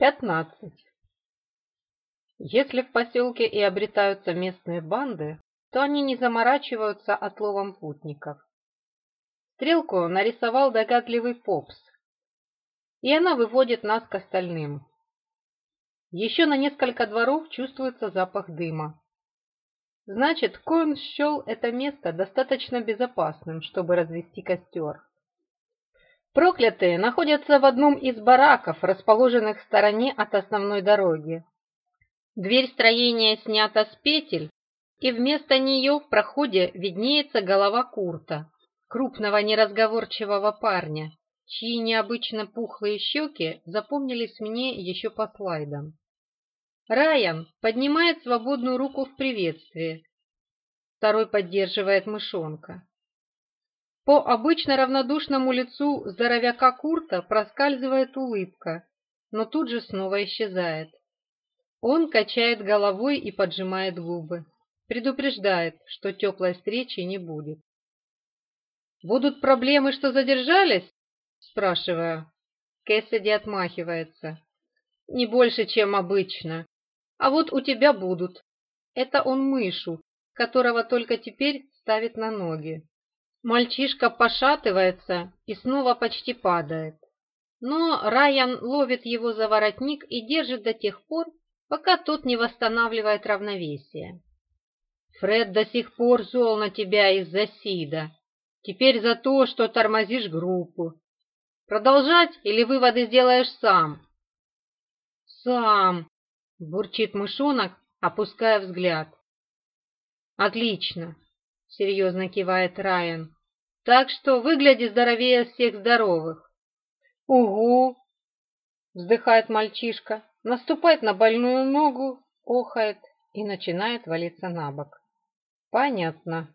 15. Если в поселке и обретаются местные банды, то они не заморачиваются отловом путников. Стрелку нарисовал догадливый Попс, и она выводит нас к остальным. Еще на несколько дворов чувствуется запах дыма. Значит, Коэн счел это место достаточно безопасным, чтобы развести костер. Проклятые находятся в одном из бараков, расположенных в стороне от основной дороги. Дверь строения снята с петель, и вместо нее в проходе виднеется голова Курта, крупного неразговорчивого парня, чьи необычно пухлые щеки запомнились мне еще по слайдам. Райан поднимает свободную руку в приветствии, второй поддерживает мышонка. По обычно равнодушному лицу здоровяка Курта проскальзывает улыбка, но тут же снова исчезает. Он качает головой и поджимает губы. Предупреждает, что теплой встречи не будет. «Будут проблемы, что задержались?» Спрашиваю. Кэссиди отмахивается. «Не больше, чем обычно. А вот у тебя будут». Это он мышу, которого только теперь ставит на ноги. Мальчишка пошатывается и снова почти падает. Но Райан ловит его за воротник и держит до тех пор, пока тот не восстанавливает равновесие. «Фред до сих пор зол на тебя из-за Сида. Теперь за то, что тормозишь группу. Продолжать или выводы сделаешь сам?» «Сам!» — бурчит мышонок, опуская взгляд. «Отлично. — серьезно кивает Райан. «Так что выгляди здоровее всех здоровых». «Угу!» — вздыхает мальчишка, наступает на больную ногу, охает и начинает валиться на бок. «Понятно».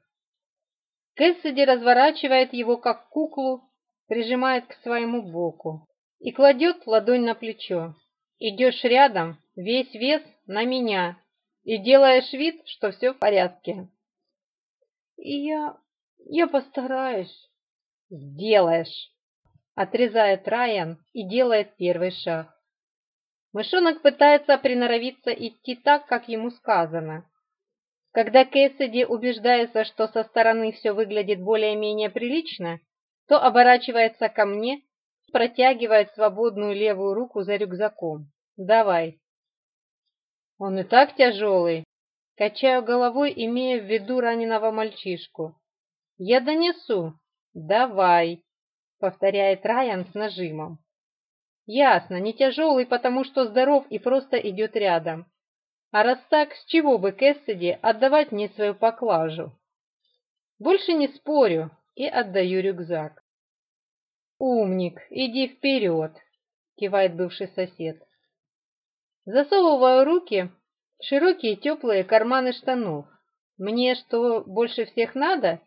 Кэссиди разворачивает его как куклу, прижимает к своему боку и кладет ладонь на плечо. «Идешь рядом, весь вес на меня, и делаешь вид, что все в порядке». И я... я постараюсь. Сделаешь. Отрезает Райан и делает первый шаг. Мышонок пытается приноровиться идти так, как ему сказано. Когда Кэссиди убеждается, что со стороны все выглядит более-менее прилично, то оборачивается ко мне, и протягивает свободную левую руку за рюкзаком. «Давай». «Он и так тяжелый», Качаю головой, имея в виду раненого мальчишку. «Я донесу!» «Давай!» — повторяет Райан с нажимом. «Ясно, не тяжелый, потому что здоров и просто идет рядом. А раз так, с чего бы Кэссиди отдавать мне свою поклажу?» «Больше не спорю и отдаю рюкзак». «Умник, иди вперед!» — кивает бывший сосед. Засовываю руки широкие теплые карманы штанов. Мне что больше всех надо?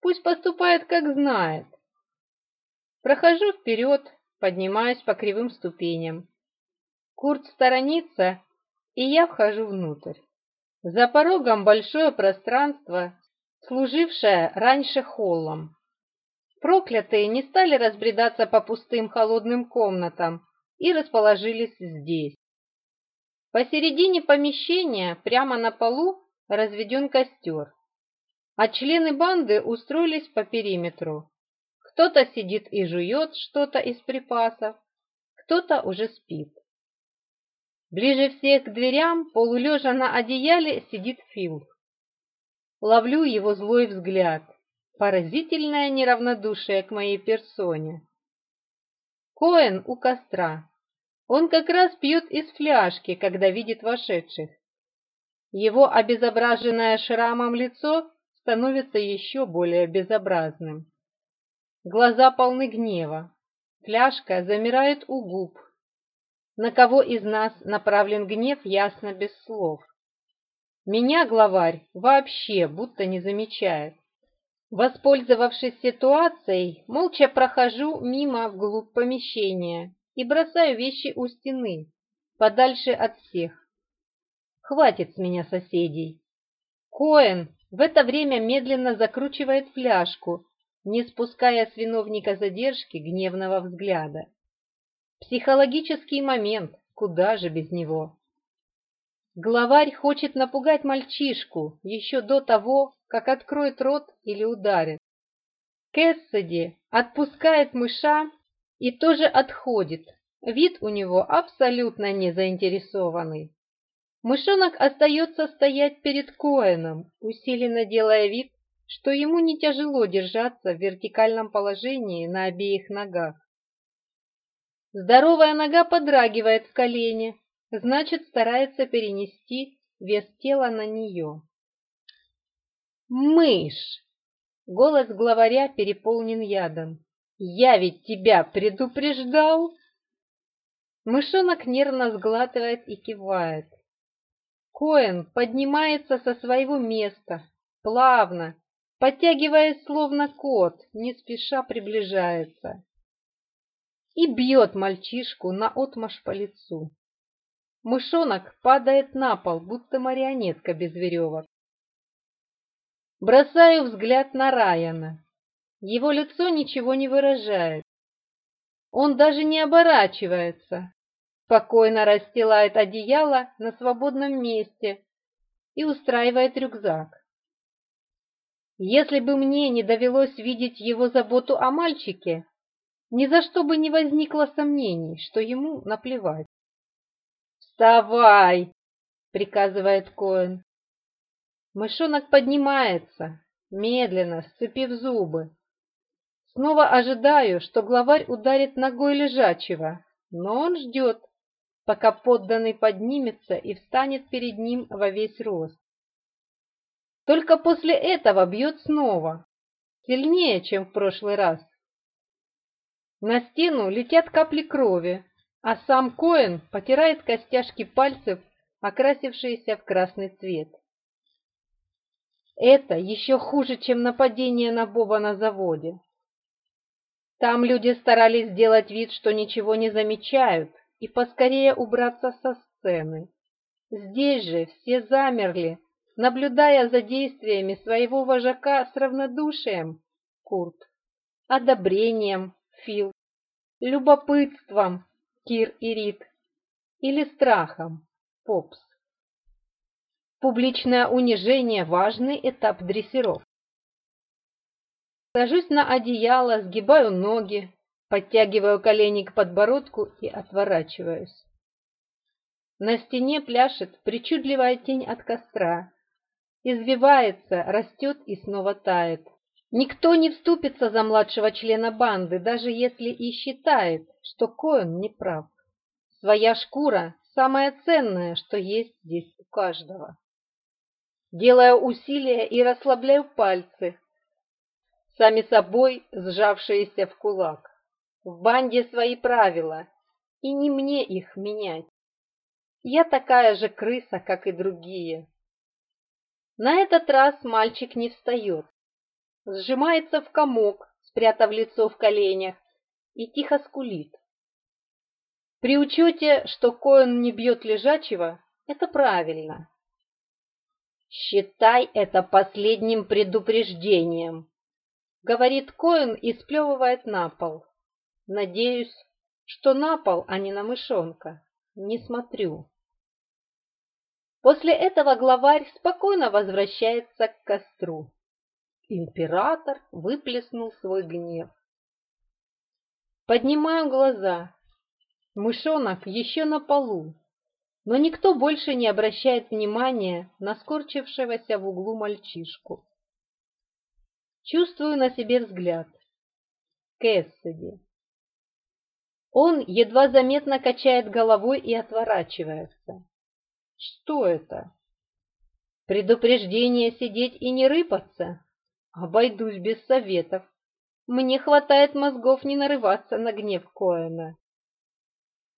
Пусть поступает, как знает. Прохожу вперед, поднимаюсь по кривым ступеням. Курт сторонится, и я вхожу внутрь. За порогом большое пространство, служившее раньше холлом. Проклятые не стали разбредаться по пустым холодным комнатам и расположились здесь. Посередине помещения, прямо на полу, разведен костер, а члены банды устроились по периметру. Кто-то сидит и жует что-то из припасов, кто-то уже спит. Ближе всех к дверям, полулежа на одеяле, сидит Фил. Ловлю его злой взгляд, поразительное неравнодушие к моей персоне. Коэн у костра, он как раз пьет из фляжки, когда видит вошедших. Его обезображенное шрамом лицо становится еще более безобразным. Глаза полны гнева. Фляжка замирает у губ. На кого из нас направлен гнев, ясно без слов. Меня главарь вообще будто не замечает. Воспользовавшись ситуацией, молча прохожу мимо вглубь помещения и бросаю вещи у стены, подальше от всех. Хватит с меня соседей. Коэн в это время медленно закручивает фляжку, не спуская с виновника задержки гневного взгляда. Психологический момент, куда же без него. Главарь хочет напугать мальчишку еще до того, как откроет рот или ударит. Кэссиди отпускает мыша и тоже отходит. Вид у него абсолютно не заинтересованный. Мышонок остается стоять перед Коэном, усиленно делая вид, что ему не тяжело держаться в вертикальном положении на обеих ногах. Здоровая нога подрагивает в колене, значит, старается перенести вес тела на нее. «Мышь!» — голос главаря переполнен ядом. Я ведь тебя предупреждал!» Мышонок нервно сглатывает и кивает. Коэн поднимается со своего места, плавно, подтягиваясь словно кот, не спеша приближается. И бьет мальчишку на наотмашь по лицу. Мышонок падает на пол, будто марионетка без веревок. Бросаю взгляд на Райана. Его лицо ничего не выражает. Он даже не оборачивается, спокойно расстилает одеяло на свободном месте и устраивает рюкзак. Если бы мне не довелось видеть его заботу о мальчике, ни за что бы не возникло сомнений, что ему наплевать. «Вставай!» — приказывает Коэн. Мышонок поднимается, медленно, сцепив зубы. Снова ожидаю, что главарь ударит ногой лежачего, но он ждет, пока подданный поднимется и встанет перед ним во весь рост. Только после этого бьет снова, сильнее, чем в прошлый раз. На стену летят капли крови, а сам Коэн потирает костяшки пальцев, окрасившиеся в красный цвет. Это еще хуже, чем нападение на Боба на заводе. Там люди старались сделать вид, что ничего не замечают, и поскорее убраться со сцены. Здесь же все замерли, наблюдая за действиями своего вожака с равнодушием, Курт, одобрением, Фил, любопытством, Кир и Рит, или страхом, Попс. Публичное унижение – важный этап дрессировки. Сажусь на одеяло, сгибаю ноги, подтягиваю колени к подбородку и отворачиваюсь. На стене пляшет причудливая тень от костра. Извивается, растет и снова тает. Никто не вступится за младшего члена банды, даже если и считает, что Коэн не прав. Своя шкура – самое ценное, что есть здесь у каждого. Делаю усилия и расслабляю пальцы, сами собой сжавшиеся в кулак. В банде свои правила, и не мне их менять. Я такая же крыса, как и другие. На этот раз мальчик не встает. Сжимается в комок, спрятав лицо в коленях, и тихо скулит. При учете, что Коэн не бьет лежачего, это правильно. «Считай это последним предупреждением», — говорит Коэн и сплевывает на пол. «Надеюсь, что на пол, а не на мышонка. Не смотрю». После этого главарь спокойно возвращается к костру. Император выплеснул свой гнев. Поднимаю глаза. Мышонок еще на полу, но никто больше не обращает внимания на скорчившегося в углу мальчишку. Чувствую на себе взгляд. Кэссиди. Он едва заметно качает головой и отворачивается. Что это? Предупреждение сидеть и не рыпаться? Обойдусь без советов. Мне хватает мозгов не нарываться на гнев Коэна.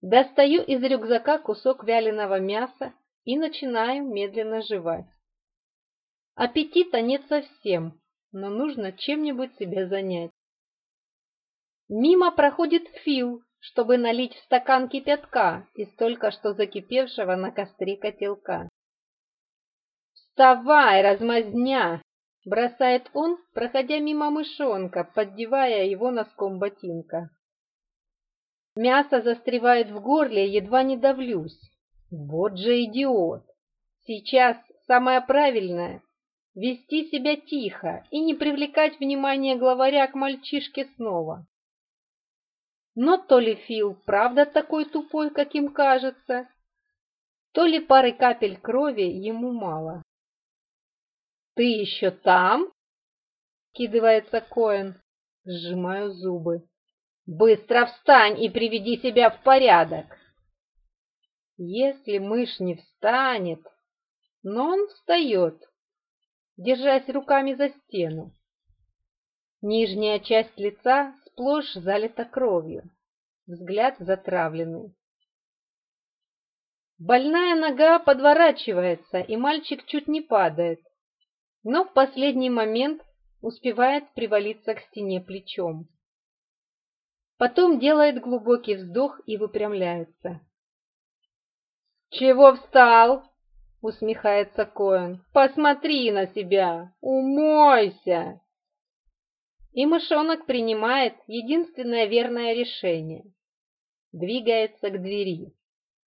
Достаю из рюкзака кусок вяленого мяса и начинаю медленно жевать. Аппетита нет совсем, но нужно чем-нибудь себя занять. Мимо проходит Фил, чтобы налить в стакан кипятка из только что закипевшего на костре котелка. «Вставай, размазня!» — бросает он, проходя мимо мышонка, поддевая его носком ботинка. Мясо застревает в горле, едва не давлюсь. Вот же идиот! Сейчас самое правильное вести себя тихо и не привлекать внимание главаря к мальчишке снова. Но то ли Фил правда такой тупой, каким кажется, то ли пары капель крови ему мало. «Ты еще там?» — кидывается Коэн. Сжимаю зубы. «Быстро встань и приведи себя в порядок!» Если мышь не встанет, но он встает, держась руками за стену. Нижняя часть лица сплошь залита кровью, взгляд затравленный. Больная нога подворачивается, и мальчик чуть не падает, но в последний момент успевает привалиться к стене плечом. Потом делает глубокий вздох и выпрямляется. «Чего встал?» усмехается Коэн. Посмотри на себя, умойся. И мышонок принимает единственное верное решение. Двигается к двери.